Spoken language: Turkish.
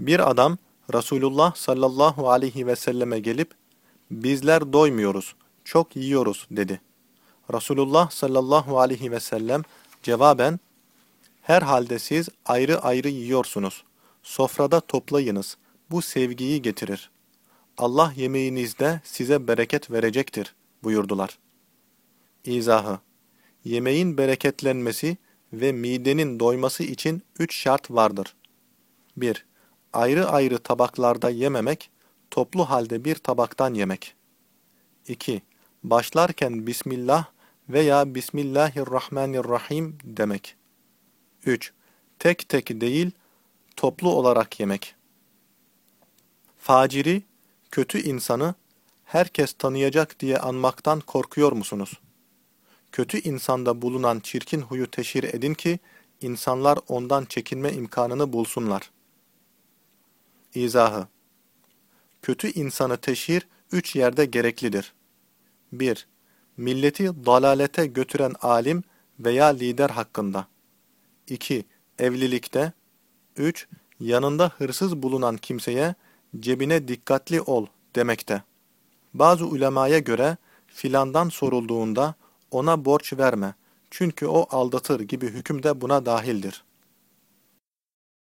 Bir adam Resulullah sallallahu aleyhi ve selleme gelip bizler doymuyoruz, çok yiyoruz dedi. Resulullah sallallahu aleyhi ve sellem cevaben herhalde siz ayrı ayrı yiyorsunuz. Sofrada toplayınız. Bu sevgiyi getirir. Allah yemeğinizde size bereket verecektir buyurdular. İzahı Yemeğin bereketlenmesi ve midenin doyması için üç şart vardır. 1. Ayrı ayrı tabaklarda yememek, toplu halde bir tabaktan yemek. 2. Başlarken Bismillah veya Bismillahirrahmanirrahim demek. 3. Tek tek değil, toplu olarak yemek. Faciri, kötü insanı herkes tanıyacak diye anmaktan korkuyor musunuz? Kötü insanda bulunan çirkin huyu teşhir edin ki, insanlar ondan çekinme imkanını bulsunlar. İzahı Kötü insanı teşhir üç yerde gereklidir. 1. Milleti dalalete götüren alim veya lider hakkında. 2. Evlilikte. 3. Yanında hırsız bulunan kimseye cebine dikkatli ol demekte. Bazı ulemaya göre filandan sorulduğunda ona borç verme çünkü o aldatır gibi hüküm de buna dahildir.